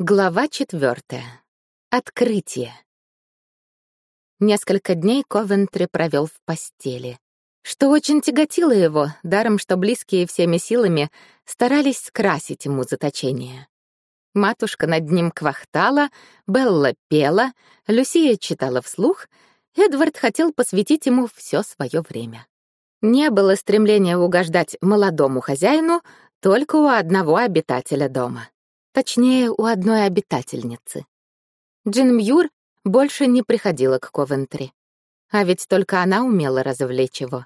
Глава четвертая. Открытие. Несколько дней Ковентри провел в постели, что очень тяготило его, даром что близкие всеми силами старались скрасить ему заточение. Матушка над ним квахтала, Белла пела, Люсия читала вслух, Эдвард хотел посвятить ему все свое время. Не было стремления угождать молодому хозяину только у одного обитателя дома. Точнее, у одной обитательницы. Джин Мьюр больше не приходила к Ковентри. А ведь только она умела развлечь его.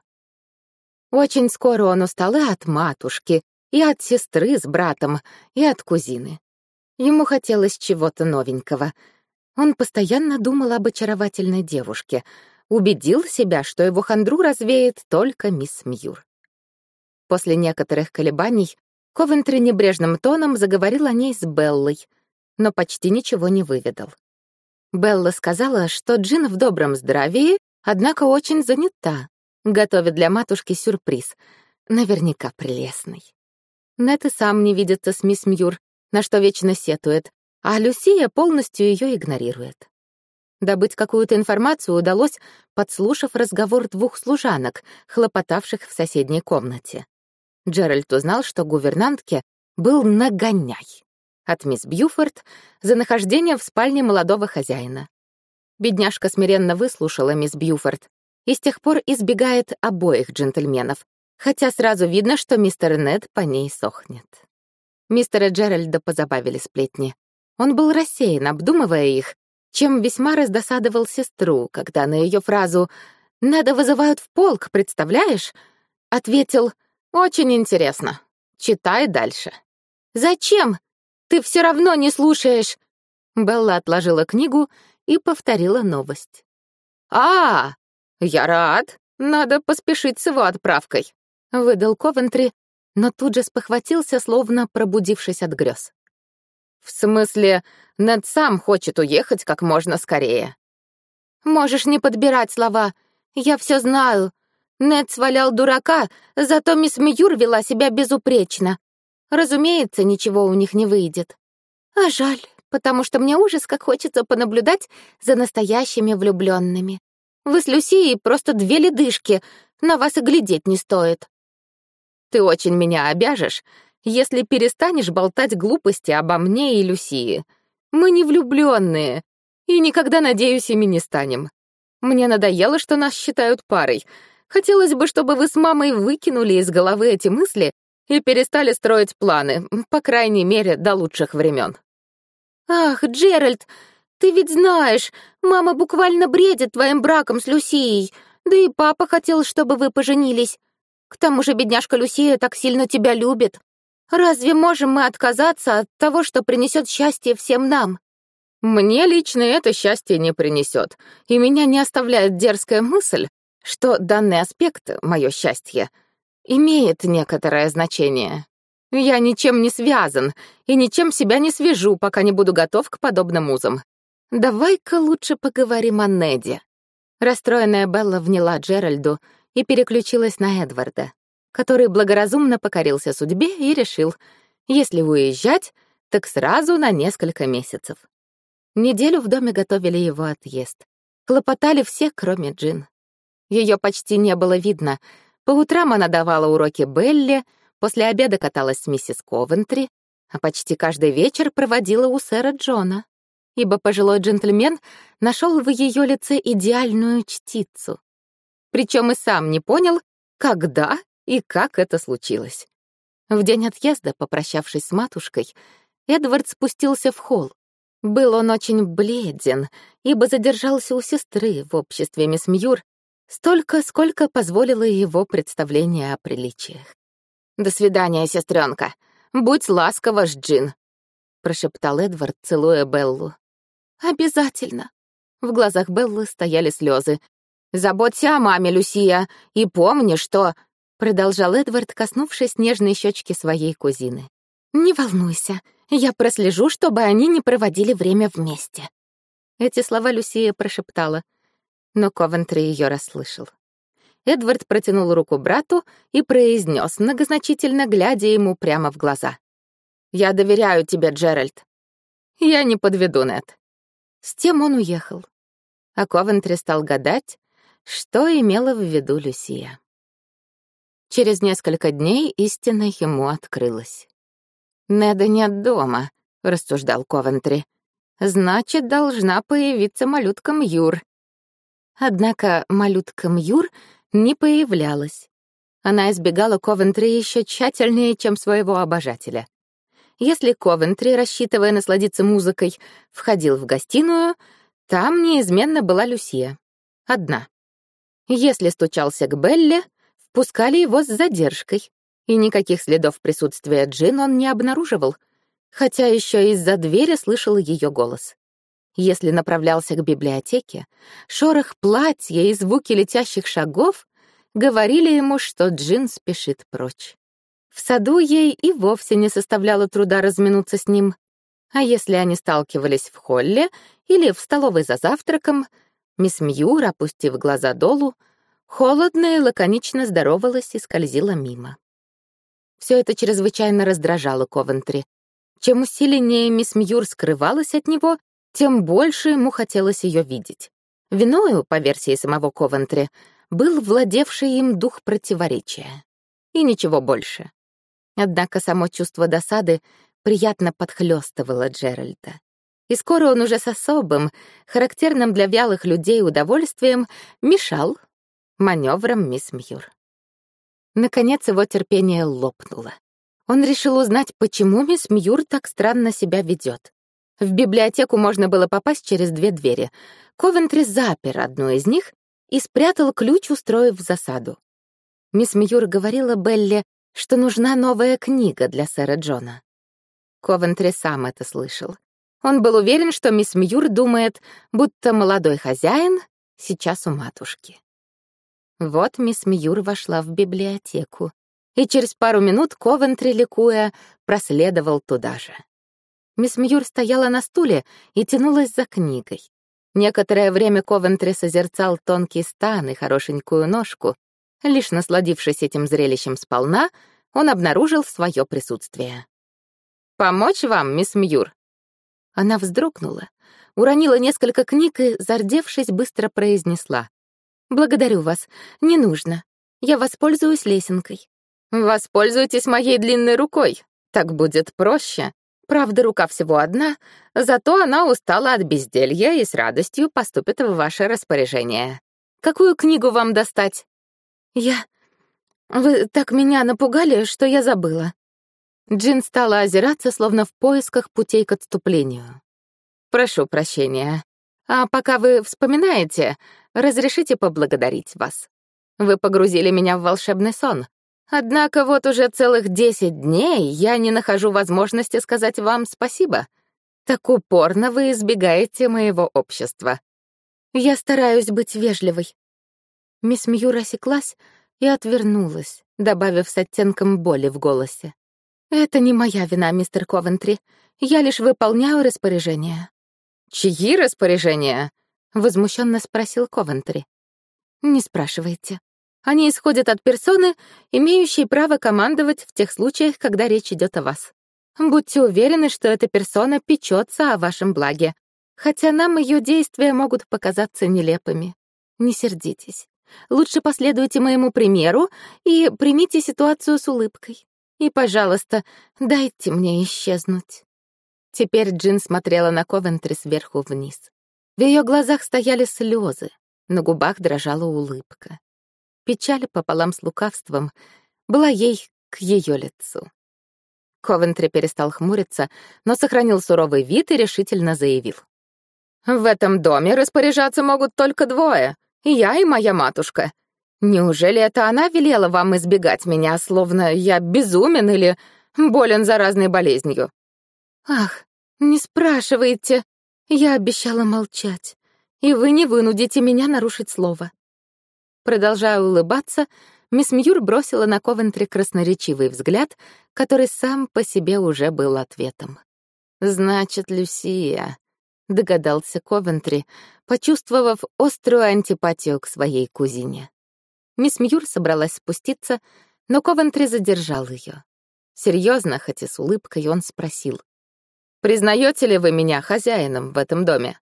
Очень скоро он устал и от матушки, и от сестры с братом, и от кузины. Ему хотелось чего-то новенького. Он постоянно думал об очаровательной девушке, убедил себя, что его хандру развеет только мисс Мьюр. После некоторых колебаний Ковентри небрежным тоном заговорил о ней с Беллой, но почти ничего не выведал. Белла сказала, что Джин в добром здравии, однако очень занята, готовит для матушки сюрприз, наверняка прелестный. Нет и сам не видится с мисс Мьюр, на что вечно сетует, а Люсия полностью ее игнорирует. Добыть какую-то информацию удалось, подслушав разговор двух служанок, хлопотавших в соседней комнате. Джеральд узнал, что гувернантке был нагоняй от мисс Бьюфорд за нахождение в спальне молодого хозяина. Бедняжка смиренно выслушала мисс Бьюфорд и с тех пор избегает обоих джентльменов, хотя сразу видно, что мистер Нед по ней сохнет. Мистера Джеральда позабавили сплетни. Он был рассеян, обдумывая их, чем весьма раздосадовал сестру, когда на ее фразу «Неда вызывают в полк, представляешь?» ответил очень интересно. Читай дальше. Зачем? Ты все равно не слушаешь. Белла отложила книгу и повторила новость. А, я рад. Надо поспешить с его отправкой, выдал Ковентри, но тут же спохватился, словно пробудившись от грез. В смысле, Нед сам хочет уехать как можно скорее. Можешь не подбирать слова. Я все знаю. Нед свалял дурака, зато мисс Мьюр вела себя безупречно. Разумеется, ничего у них не выйдет. А жаль, потому что мне ужас, как хочется понаблюдать за настоящими влюбленными. Вы с Люсией просто две ледышки, на вас и глядеть не стоит. Ты очень меня обяжешь, если перестанешь болтать глупости обо мне и Люсии. Мы не влюбленные, и никогда, надеюсь, ими не станем. Мне надоело, что нас считают парой — Хотелось бы, чтобы вы с мамой выкинули из головы эти мысли и перестали строить планы, по крайней мере, до лучших времен. Ах, Джеральд, ты ведь знаешь, мама буквально бредит твоим браком с Люсией, да и папа хотел, чтобы вы поженились. К тому же бедняжка Люсия так сильно тебя любит. Разве можем мы отказаться от того, что принесет счастье всем нам? Мне лично это счастье не принесет, и меня не оставляет дерзкая мысль, что данный аспект, мое счастье, имеет некоторое значение. Я ничем не связан и ничем себя не свяжу, пока не буду готов к подобным узам. Давай-ка лучше поговорим о Неде. Расстроенная Белла вняла Джеральду и переключилась на Эдварда, который благоразумно покорился судьбе и решил, если уезжать, так сразу на несколько месяцев. Неделю в доме готовили его отъезд. Хлопотали все, кроме Джин. Ее почти не было видно. По утрам она давала уроки Белли, после обеда каталась с миссис Ковентри, а почти каждый вечер проводила у сэра Джона, ибо пожилой джентльмен нашел в ее лице идеальную чтицу. Причем и сам не понял, когда и как это случилось. В день отъезда, попрощавшись с матушкой, Эдвард спустился в холл. Был он очень бледен, ибо задержался у сестры в обществе мисс Мьюр, Столько, сколько позволило его представление о приличиях. «До свидания, сестренка. Будь ласкова Джин», — прошептал Эдвард, целуя Беллу. «Обязательно». В глазах Беллы стояли слезы. «Заботься о маме, Люсия, и помни, что...» Продолжал Эдвард, коснувшись нежной щечки своей кузины. «Не волнуйся, я прослежу, чтобы они не проводили время вместе». Эти слова Люсия прошептала — но Ковентри ее расслышал. Эдвард протянул руку брату и произнес, многозначительно глядя ему прямо в глаза. «Я доверяю тебе, Джеральд». Я не подведу, Нет. С тем он уехал. А Ковентри стал гадать, что имела в виду Люсия. Через несколько дней истина ему открылась. «Неда нет дома», — рассуждал Ковентри. «Значит, должна появиться малютка Мьюр». Однако малютка Мьюр не появлялась. Она избегала Ковентри еще тщательнее, чем своего обожателя. Если Ковентри, рассчитывая насладиться музыкой, входил в гостиную, там неизменно была Люсия. Одна. Если стучался к Белле, впускали его с задержкой, и никаких следов присутствия Джин он не обнаруживал, хотя еще из-за двери слышал ее голос. Если направлялся к библиотеке, шорох платья и звуки летящих шагов говорили ему, что Джин спешит прочь. В саду ей и вовсе не составляло труда разминуться с ним. А если они сталкивались в холле или в столовой за завтраком, мисс Мьюр, опустив глаза долу, холодно и лаконично здоровалась и скользила мимо. Все это чрезвычайно раздражало Ковентри. Чем усиленнее мисс Мьюр скрывалась от него, тем больше ему хотелось ее видеть. Виною, по версии самого Ковентри, был владевший им дух противоречия. И ничего больше. Однако само чувство досады приятно подхлёстывало Джеральда. И скоро он уже с особым, характерным для вялых людей удовольствием, мешал маневрам мисс Мьюр. Наконец его терпение лопнуло. Он решил узнать, почему мисс Мьюр так странно себя ведет. В библиотеку можно было попасть через две двери. Ковентри запер одну из них и спрятал ключ, устроив засаду. Мисс Мьюр говорила Белле, что нужна новая книга для сэра Джона. Ковентри сам это слышал. Он был уверен, что мисс Мьюр думает, будто молодой хозяин сейчас у матушки. Вот мисс Мьюр вошла в библиотеку, и через пару минут Ковентри, ликуя, проследовал туда же. Мисс Мьюр стояла на стуле и тянулась за книгой. Некоторое время Ковентри созерцал тонкий стан и хорошенькую ножку. Лишь насладившись этим зрелищем сполна, он обнаружил свое присутствие. «Помочь вам, мисс Мьюр?» Она вздрогнула, уронила несколько книг и, зардевшись, быстро произнесла. «Благодарю вас. Не нужно. Я воспользуюсь лесенкой». «Воспользуйтесь моей длинной рукой. Так будет проще», Правда, рука всего одна, зато она устала от безделья и с радостью поступит в ваше распоряжение. Какую книгу вам достать? Я... Вы так меня напугали, что я забыла. Джин стала озираться, словно в поисках путей к отступлению. Прошу прощения. А пока вы вспоминаете, разрешите поблагодарить вас. Вы погрузили меня в волшебный сон. Однако вот уже целых десять дней я не нахожу возможности сказать вам спасибо. Так упорно вы избегаете моего общества. Я стараюсь быть вежливой. Мисс Мьюр осеклась и отвернулась, добавив с оттенком боли в голосе. «Это не моя вина, мистер Ковентри. Я лишь выполняю распоряжения». «Чьи распоряжения?» — возмущенно спросил Ковентри. «Не спрашивайте. Они исходят от персоны, имеющей право командовать в тех случаях, когда речь идет о вас. Будьте уверены, что эта персона печется о вашем благе, хотя нам ее действия могут показаться нелепыми. Не сердитесь. Лучше последуйте моему примеру и примите ситуацию с улыбкой. И, пожалуйста, дайте мне исчезнуть. Теперь Джин смотрела на Ковентри сверху вниз. В ее глазах стояли слезы, на губах дрожала улыбка. Печаль пополам с лукавством была ей к ее лицу. Ковентри перестал хмуриться, но сохранил суровый вид и решительно заявил. «В этом доме распоряжаться могут только двое — я и моя матушка. Неужели это она велела вам избегать меня, словно я безумен или болен заразной болезнью?» «Ах, не спрашивайте. Я обещала молчать, и вы не вынудите меня нарушить слово. Продолжая улыбаться, мисс Мьюр бросила на Ковентри красноречивый взгляд, который сам по себе уже был ответом. «Значит, Люсия», — догадался Ковентри, почувствовав острую антипатию к своей кузине. Мисс Мьюр собралась спуститься, но Ковентри задержал ее. Серьезно, хоть и с улыбкой, он спросил. Признаете ли вы меня хозяином в этом доме?»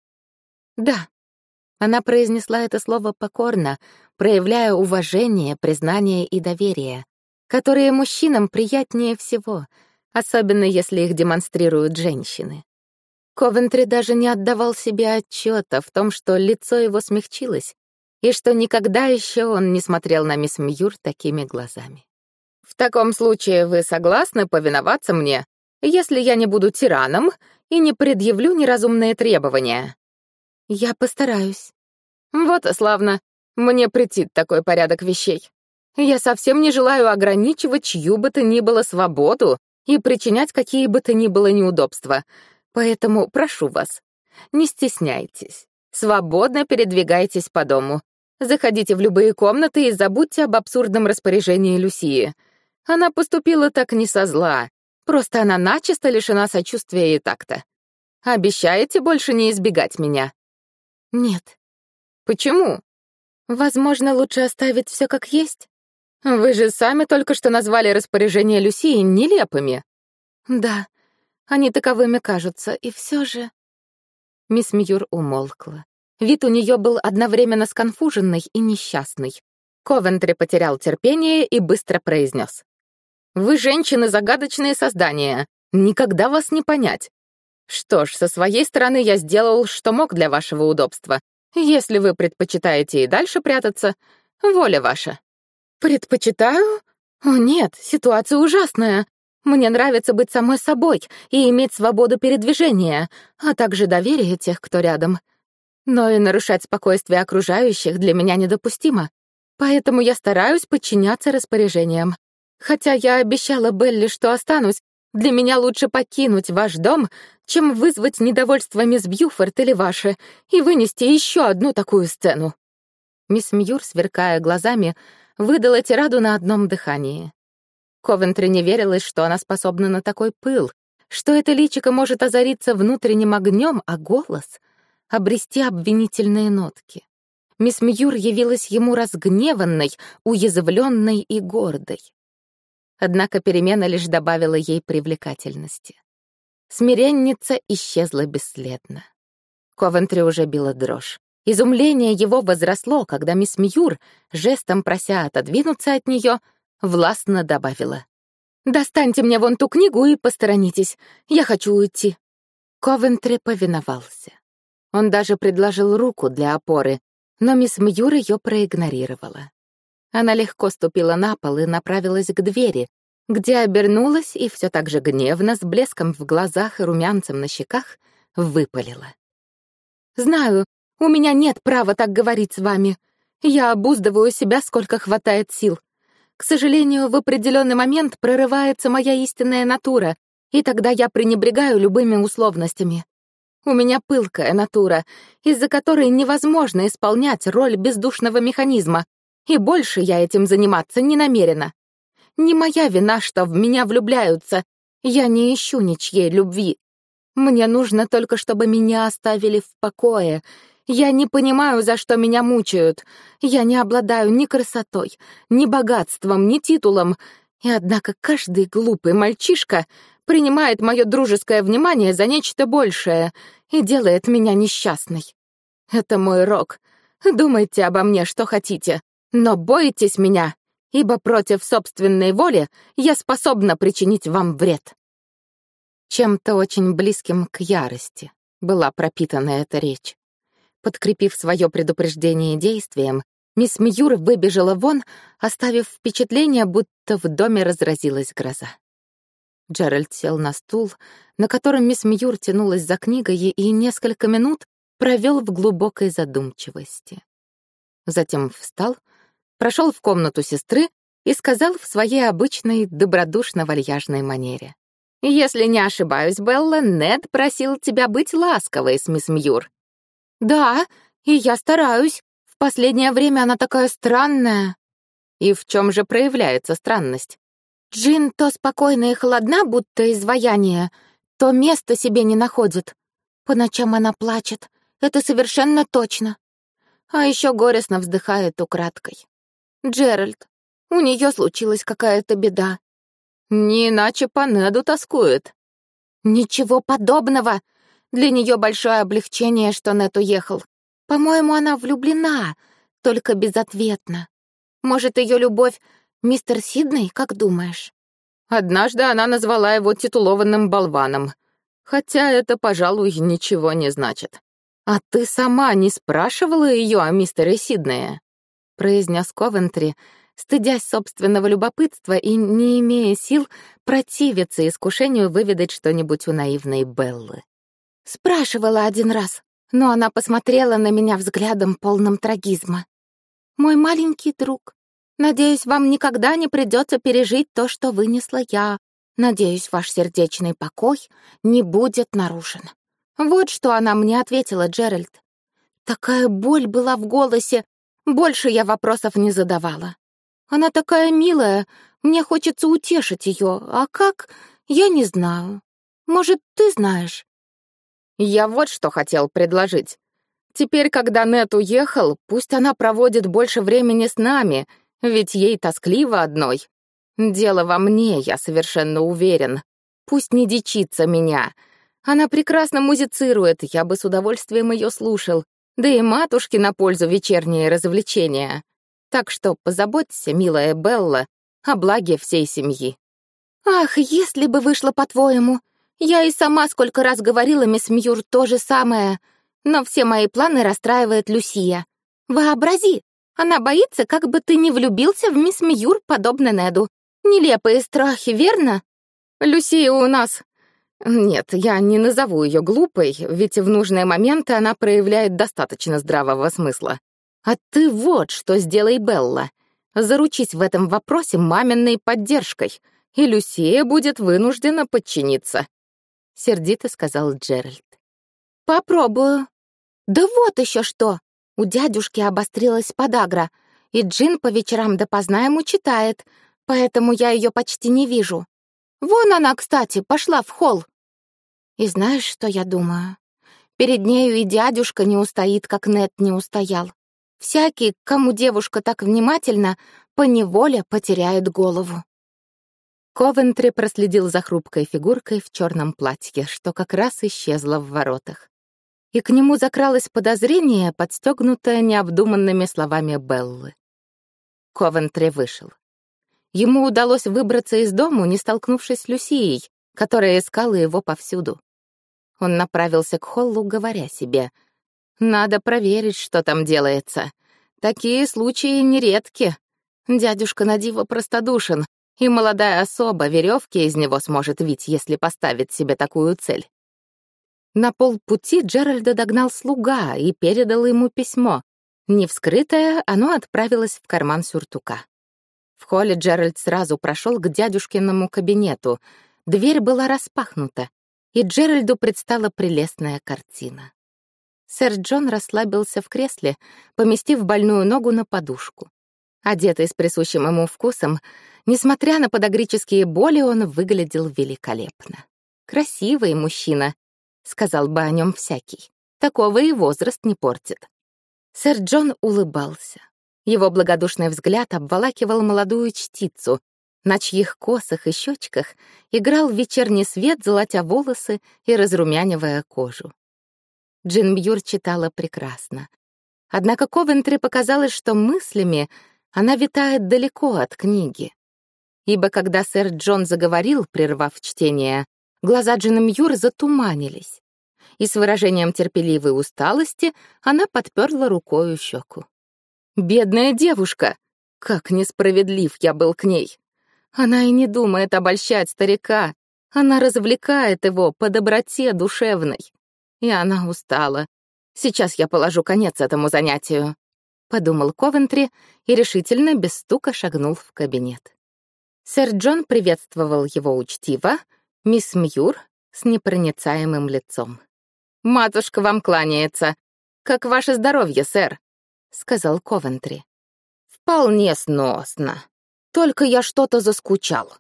«Да». Она произнесла это слово покорно, проявляя уважение, признание и доверие, которые мужчинам приятнее всего, особенно если их демонстрируют женщины. Ковентри даже не отдавал себе отчета в том, что лицо его смягчилось, и что никогда еще он не смотрел на мисс Мьюр такими глазами. «В таком случае вы согласны повиноваться мне, если я не буду тираном и не предъявлю неразумные требования?» «Я постараюсь». «Вот и славно. Мне претит такой порядок вещей. Я совсем не желаю ограничивать чью бы то ни было свободу и причинять какие бы то ни было неудобства, поэтому прошу вас, не стесняйтесь. Свободно передвигайтесь по дому. Заходите в любые комнаты и забудьте об абсурдном распоряжении Люсии. Она поступила так не со зла, просто она начисто лишена сочувствия и такта. Обещаете больше не избегать меня? Нет. Почему? Возможно, лучше оставить все как есть? Вы же сами только что назвали распоряжения Люсии нелепыми. Да, они таковыми кажутся, и все же... Мисс Мьюр умолкла. Вид у нее был одновременно сконфуженный и несчастный. Ковентри потерял терпение и быстро произнес. «Вы, женщины, загадочные создания. Никогда вас не понять. Что ж, со своей стороны я сделал, что мог для вашего удобства. Если вы предпочитаете и дальше прятаться, воля ваша». «Предпочитаю? О нет, ситуация ужасная. Мне нравится быть самой собой и иметь свободу передвижения, а также доверие тех, кто рядом. Но и нарушать спокойствие окружающих для меня недопустимо. Поэтому я стараюсь подчиняться распоряжениям. Хотя я обещала Белли, что останусь, для меня лучше покинуть ваш дом, чем вызвать недовольство мисс Бьюфорд или ваше и вынести еще одну такую сцену. Мисс Мьюр, сверкая глазами, выдала тираду на одном дыхании. Ковентри не верилось, что она способна на такой пыл, что это личико может озариться внутренним огнем, а голос — обрести обвинительные нотки. Мисс Мьюр явилась ему разгневанной, уязвленной и гордой. Однако перемена лишь добавила ей привлекательности. Смиренница исчезла бесследно. Ковентри уже била дрожь. Изумление его возросло, когда мисс Мьюр, жестом прося отодвинуться от нее, властно добавила. «Достаньте мне вон ту книгу и посторонитесь. Я хочу уйти». Ковентри повиновался. Он даже предложил руку для опоры, но мисс Мьюр ее проигнорировала. Она легко ступила на пол и направилась к двери, где обернулась и все так же гневно, с блеском в глазах и румянцем на щеках, выпалила. «Знаю, у меня нет права так говорить с вами. Я обуздываю себя, сколько хватает сил. К сожалению, в определенный момент прорывается моя истинная натура, и тогда я пренебрегаю любыми условностями. У меня пылкая натура, из-за которой невозможно исполнять роль бездушного механизма, и больше я этим заниматься не намерена. Не моя вина, что в меня влюбляются. Я не ищу ничьей любви. Мне нужно только, чтобы меня оставили в покое, я не понимаю, за что меня мучают. Я не обладаю ни красотой, ни богатством, ни титулом. И однако каждый глупый мальчишка принимает мое дружеское внимание за нечто большее и делает меня несчастной. Это мой рок. Думайте обо мне, что хотите, но бойтесь меня, ибо против собственной воли я способна причинить вам вред. Чем-то очень близким к ярости была пропитана эта речь. Подкрепив свое предупреждение действием, мисс Мьюр выбежала вон, оставив впечатление, будто в доме разразилась гроза. Джеральд сел на стул, на котором мисс Мьюр тянулась за книгой и несколько минут провел в глубокой задумчивости. Затем встал, прошел в комнату сестры и сказал в своей обычной добродушно-вальяжной манере. «Если не ошибаюсь, Белла, Нед просил тебя быть ласковой с мисс Мьюр. «Да, и я стараюсь. В последнее время она такая странная». «И в чем же проявляется странность?» «Джин то спокойна и холодна, будто изваяние, то места себе не находит. По ночам она плачет, это совершенно точно. А еще горестно вздыхает украдкой. Джеральд, у нее случилась какая-то беда. Не иначе по Неду тоскует. Ничего подобного. Для нее большое облегчение, что Нет уехал. По-моему, она влюблена, только безответно. Может, ее любовь мистер Сидней, как думаешь? Однажды она назвала его титулованным болваном. Хотя это, пожалуй, ничего не значит. «А ты сама не спрашивала ее о мистере Сиднее?» Произнес Ковентри, стыдясь собственного любопытства и не имея сил противиться искушению выведать что-нибудь у наивной Беллы. Спрашивала один раз, но она посмотрела на меня взглядом полным трагизма. «Мой маленький друг, надеюсь, вам никогда не придется пережить то, что вынесла я. Надеюсь, ваш сердечный покой не будет нарушен». Вот что она мне ответила, Джеральд. Такая боль была в голосе, больше я вопросов не задавала. Она такая милая, мне хочется утешить ее, а как, я не знаю. Может, ты знаешь? Я вот что хотел предложить. Теперь, когда Нет уехал, пусть она проводит больше времени с нами, ведь ей тоскливо одной. Дело во мне, я совершенно уверен. Пусть не дичится меня. Она прекрасно музицирует, я бы с удовольствием ее слушал. Да и матушке на пользу вечерние развлечения. Так что позаботься, милая Белла, о благе всей семьи. Ах, если бы вышло по-твоему. Я и сама сколько раз говорила мисс Мьюр то же самое, но все мои планы расстраивает Люсия. Вообрази, она боится, как бы ты не влюбился в мисс Мьюр, подобно Неду. Нелепые страхи, верно? Люсия у нас нет, я не назову ее глупой, ведь в нужные моменты она проявляет достаточно здравого смысла. А ты вот что сделай, Белла. Заручись в этом вопросе маминой поддержкой, и Люсия будет вынуждена подчиниться. Сердито сказал Джеральд. Попробую. Да вот еще что. У дядюшки обострилась подагра, и Джин по вечерам допоздна ему читает, поэтому я ее почти не вижу. Вон она, кстати, пошла в холл. И знаешь, что я думаю? Перед нею и дядюшка не устоит, как Нет не устоял. Всякий, кому девушка так внимательна, поневоле потеряет голову. Ковентри проследил за хрупкой фигуркой в черном платье, что как раз исчезло в воротах. И к нему закралось подозрение, подстегнутое необдуманными словами Беллы. Ковентри вышел. Ему удалось выбраться из дому, не столкнувшись с Люсией, которая искала его повсюду. Он направился к холлу, говоря себе, «Надо проверить, что там делается. Такие случаи нередки. Дядюшка Надива простодушен, и молодая особа веревки из него сможет вить, если поставит себе такую цель». На полпути Джеральда догнал слуга и передал ему письмо. Не вскрытое, оно отправилось в карман сюртука. В холле Джеральд сразу прошел к дядюшкиному кабинету. Дверь была распахнута, и Джеральду предстала прелестная картина. Сэр Джон расслабился в кресле, поместив больную ногу на подушку. Одетый с присущим ему вкусом, несмотря на подагрические боли, он выглядел великолепно. «Красивый мужчина», — сказал бы о нем всякий. «Такого и возраст не портит». Сэр Джон улыбался. Его благодушный взгляд обволакивал молодую чтицу, на чьих косах и щечках играл вечерний свет, золотя волосы и разрумянивая кожу. Джин Бьюр читала прекрасно. Однако Ковентри показалось, что мыслями она витает далеко от книги. Ибо когда сэр Джон заговорил, прервав чтение, глаза Джин Мьюр затуманились, и с выражением терпеливой усталости она подперла рукою щеку. Бедная девушка! Как несправедлив я был к ней! Она и не думает обольщать старика. Она развлекает его по доброте душевной. И она устала. Сейчас я положу конец этому занятию. Подумал Ковентри и решительно без стука шагнул в кабинет. Сэр Джон приветствовал его учтиво, мисс Мьюр с непроницаемым лицом. «Матушка вам кланяется. Как ваше здоровье, сэр?» Сказал Ковентри. «Вполне сносно. Только я что-то заскучал.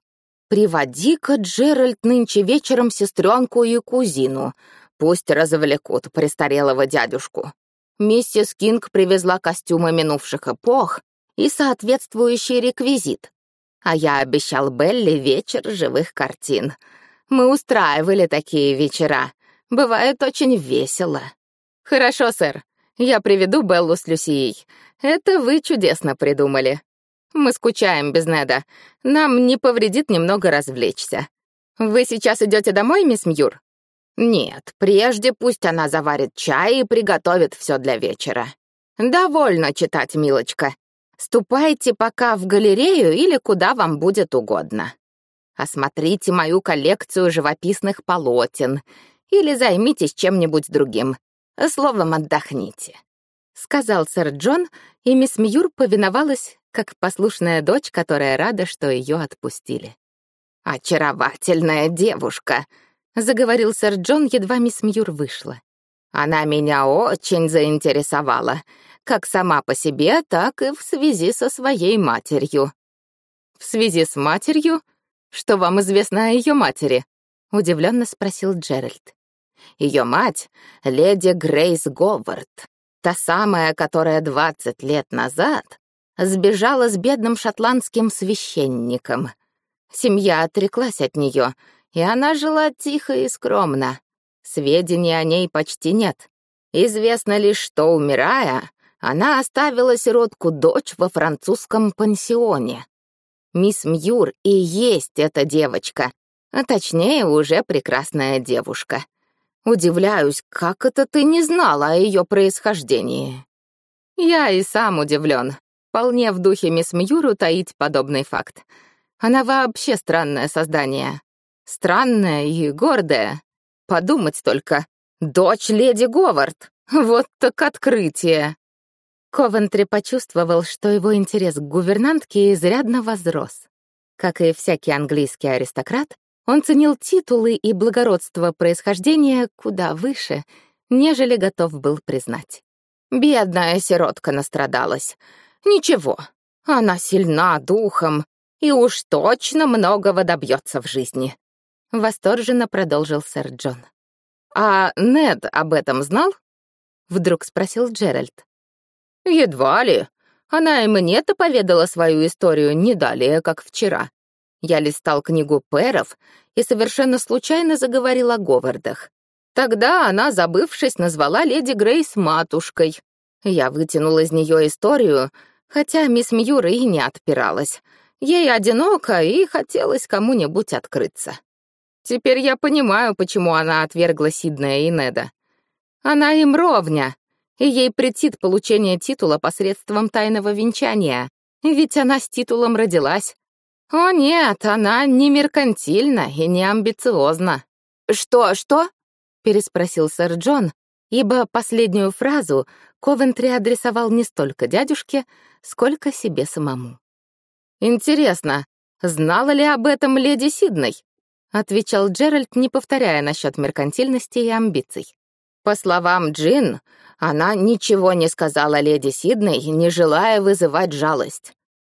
Приводи-ка, Джеральд, нынче вечером сестренку и кузину. Пусть развлекут престарелого дядюшку. Миссис Кинг привезла костюмы минувших эпох и соответствующий реквизит. А я обещал Белли вечер живых картин. Мы устраивали такие вечера. Бывает очень весело. Хорошо, сэр. Я приведу Беллу с Люсией. Это вы чудесно придумали. Мы скучаем без Неда. Нам не повредит немного развлечься. Вы сейчас идете домой, мисс Мьюр? Нет, прежде пусть она заварит чай и приготовит все для вечера. Довольно читать, милочка. Ступайте пока в галерею или куда вам будет угодно. Осмотрите мою коллекцию живописных полотен или займитесь чем-нибудь другим. Словом, отдохните. Сказал сэр Джон, и мисс Мьюр повиновалась, как послушная дочь, которая рада, что ее отпустили. «Очаровательная девушка», — заговорил сэр Джон, едва мисс Мьюр вышла. «Она меня очень заинтересовала, как сама по себе, так и в связи со своей матерью». «В связи с матерью? Что вам известно о ее матери?» — удивленно спросил Джеральд. Ее мать — леди Грейс Говард, та самая, которая двадцать лет назад сбежала с бедным шотландским священником — Семья отреклась от нее, и она жила тихо и скромно. Сведений о ней почти нет. Известно лишь, что, умирая, она оставила сиротку дочь во французском пансионе. Мисс Мьюр и есть эта девочка, а точнее, уже прекрасная девушка. Удивляюсь, как это ты не знала о ее происхождении? Я и сам удивлен. Вполне в духе мисс Мьюр утаить подобный факт. Она вообще странное создание. Странное и гордое. Подумать только. Дочь леди Говард. Вот так открытие. Ковентри почувствовал, что его интерес к гувернантке изрядно возрос. Как и всякий английский аристократ, он ценил титулы и благородство происхождения куда выше, нежели готов был признать. Бедная сиротка настрадалась. Ничего, она сильна духом, и уж точно многого добьется в жизни», — восторженно продолжил сэр Джон. «А Нед об этом знал?» — вдруг спросил Джеральд. «Едва ли. Она и мне-то поведала свою историю не далее, как вчера. Я листал книгу Перов и совершенно случайно заговорил о Говардах. Тогда она, забывшись, назвала леди Грейс матушкой. Я вытянул из нее историю, хотя мисс Мьюра и не отпиралась. Ей одиноко, и хотелось кому-нибудь открыться. Теперь я понимаю, почему она отвергла Сиднея и Неда. Она им ровня, и ей претит получение титула посредством тайного венчания, ведь она с титулом родилась. О нет, она не меркантильна и не амбициозна. «Что, что?» — переспросил сэр Джон, ибо последнюю фразу Ковентри адресовал не столько дядюшке, сколько себе самому. «Интересно, знала ли об этом леди Сидней?» — отвечал Джеральд, не повторяя насчет меркантильности и амбиций. По словам Джин, она ничего не сказала леди Сидней, не желая вызывать жалость.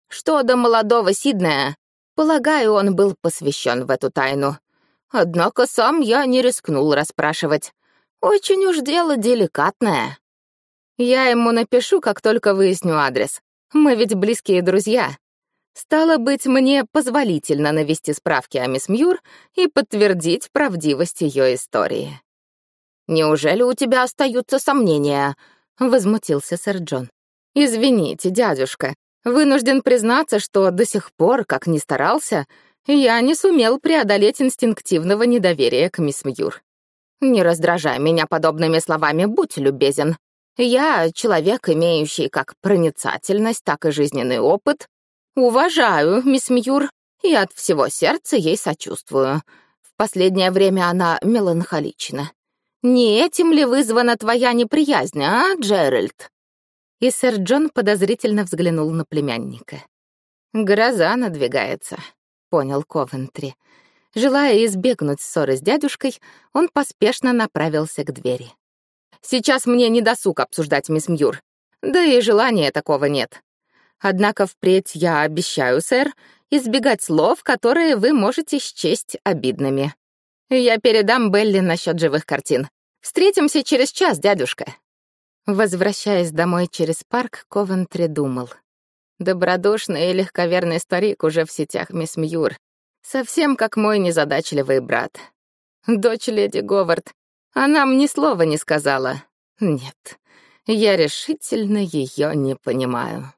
Что до молодого Сиднея, полагаю, он был посвящен в эту тайну. Однако сам я не рискнул расспрашивать. Очень уж дело деликатное. Я ему напишу, как только выясню адрес. Мы ведь близкие друзья. Стало быть, мне позволительно навести справки о мисс Мьюр и подтвердить правдивость ее истории. «Неужели у тебя остаются сомнения?» — возмутился сэр Джон. «Извините, дядюшка, вынужден признаться, что до сих пор, как ни старался, я не сумел преодолеть инстинктивного недоверия к мисс Мьюр. Не раздражай меня подобными словами, будь любезен. Я человек, имеющий как проницательность, так и жизненный опыт, «Уважаю, мисс Мьюр, и от всего сердца ей сочувствую. В последнее время она меланхолична. Не этим ли вызвана твоя неприязнь, а, Джеральд?» И сэр Джон подозрительно взглянул на племянника. «Гроза надвигается», — понял Ковентри. Желая избегнуть ссоры с дядюшкой, он поспешно направился к двери. «Сейчас мне не досуг обсуждать мисс Мьюр. Да и желания такого нет. Однако впредь я обещаю, сэр, избегать слов, которые вы можете счесть обидными. Я передам Белли насчет живых картин. Встретимся через час, дядюшка». Возвращаясь домой через парк, Ковентри думал. Добродушный и легковерный старик уже в сетях мисс Мьюр. Совсем как мой незадачливый брат. Дочь леди Говард. Она мне слова не сказала. Нет, я решительно ее не понимаю.